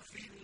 في